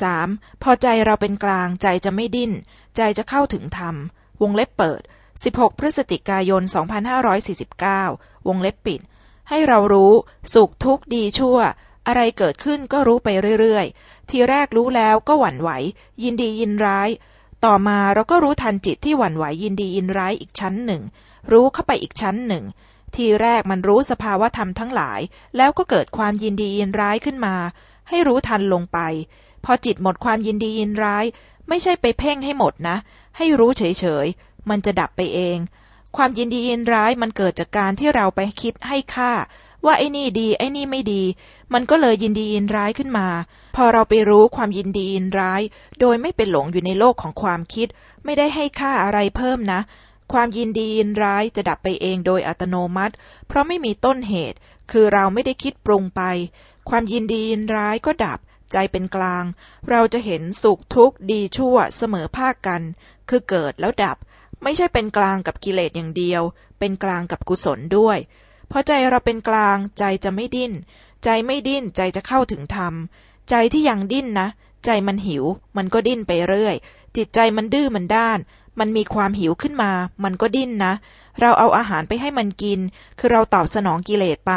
3. พอใจเราเป็นกลางใจจะไม่ดิ้น ใจจะเข้าถึงธรรม วงเล็บเปิด 16 พฤศจิกายน 2549 วงเล็บปิด ให้เรารู้สุขทุกข์ดีชั่ว อะไรเกิดขึ้นก็รู้ไปเรื่อยๆ ทีแรกรู้แล้วก็หวั่นไหว ยินดียินร้าย ต่อมาเราก็รู้ทันจิตที่หวั่นไหวยินดียินร้ายอีกชั้นหนึ่ง รู้เข้าไปอีกชั้นหนึ่งทีแรกมันรู้สภาวะธรรมทั้งหลาย แล้วก็เกิดความยินดียินร้ายขึ้นมา ให้รู้ทันลงไป พอจิตหมดความยินดียินร้าย ไม่ใช่ไปเพ่งให้หมดนะ ให้รู้เฉยๆ มันจะดับไปเอง ความยินดียินร้ายมันเกิดจากการที่เราไปคิดให้ค่า ว่าไอ้นี่ดี ไอ้นี่ไม่ดี มันก็เลยยินดียินร้ายขึ้นมา พอเราไปรู้ความยินดียินร้าย โดยไม่เป็นหลงอยู่ในโลกของความคิด ไม่ได้ให้ค่าอะไรเพิ่มนะความยินดียินร้ายจะดับไปเองโดยอัตโนมัติ เพราะไม่มีต้นเหตุ คือเราไม่ได้คิดปรุงไป ความยินดียินร้ายก็ดับ ใจเป็นกลาง เราจะเห็นสุขทุกข์ดีชั่วเสมอภาคกัน คือเกิดแล้วดับ ไม่ใช่เป็นกลางกับกิเลสอย่างเดียว เป็นกลางกับกุศลด้วยพอใจเราเป็นกลางใจจะไม่ดิ้น ใจไม่ดิ้นใจจะเข้าถึงธรรม ใจที่ยังดิ้นนะ ใจมันหิว มันก็ดิ้นไปเรื่อย จิตใจมันดื้อมันด้าน มันมีความหิวขึ้นมา มันก็ดิ้นนะ เราเอาอาหารไปให้มันกิน คือเราตอบสนองกิเลสไป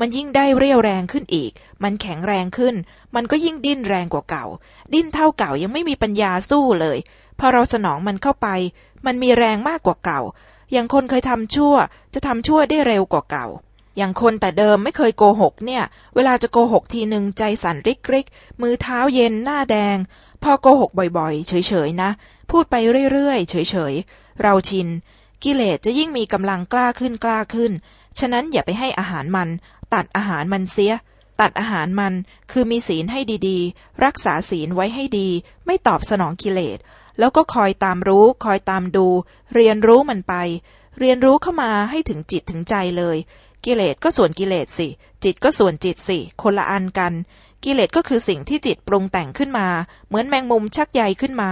มันยิ่งได้เรี่ยวแรงขึ้นอีก มันแข็งแรงขึ้น มันก็ยิ่งดิ้นแรงกว่าเก่า ดิ้นเท่าเก่ายังไม่มีปัญญาสู้เลย พอเราสนองมันเข้าไป มันมีแรงมากกว่าเก่า อย่างคนเคยทำชั่ว จะทำชั่วได้เร็วกว่าเก่า อย่างคนแต่เดิมไม่เคยโกหกเนี่ย เวลาจะโกหกทีหนึ่งใจสั่นริกริกมือเท้าเย็นหน้าแดง พอโกหกบ่อยๆ เฉยๆนะ พูดไปเรื่อยๆ เฉยๆ เราชิน กิเลสจะยิ่งมีกำลังกล้าขึ้นกล้าขึ้น ฉะนั้นอย่าไปให้อาหารมัน ตัดอาหารมันเสีย ตัดอาหารมันคือมีศีลให้ดีๆ รักษาศีลไว้ให้ดี ไม่ตอบสนองกิเลส แล้วก็คอยตามรู้ คอยตามดู เรียนรู้มันไป เรียนรู้เข้ามาให้ถึงจิตถึงใจเลย กิเลสก็ส่วนกิเลสสิ จิตก็ส่วนจิตสิ คนละอันกัน กิเลสก็คือสิ่งที่จิตปรุงแต่งขึ้นมา เหมือนแมงมุมชักใยขึ้นมา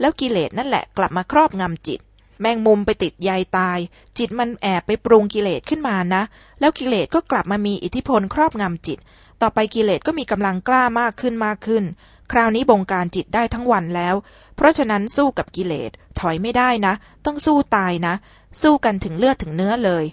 แล้วกิเลสนั่นแหละกลับมาครอบงำจิต แมงมุมไปติดใยตาย จิตมันแอบไปปรุงกิเลสขึ้นมานะ แล้วกิเลสก็กลับมามีอิทธิพลครอบงำจิต ต่อไปกิเลสก็มีกำลังกล้ามากขึ้นมากขึ้น คราวนี้บงการจิตได้ทั้งวันแล้ว เพราะฉะนั้นสู้กับกิเลสถอยไม่ได้นะ ต้องสู้ตายนะ สู้กันถึงเลือดถึงเนื้อเลย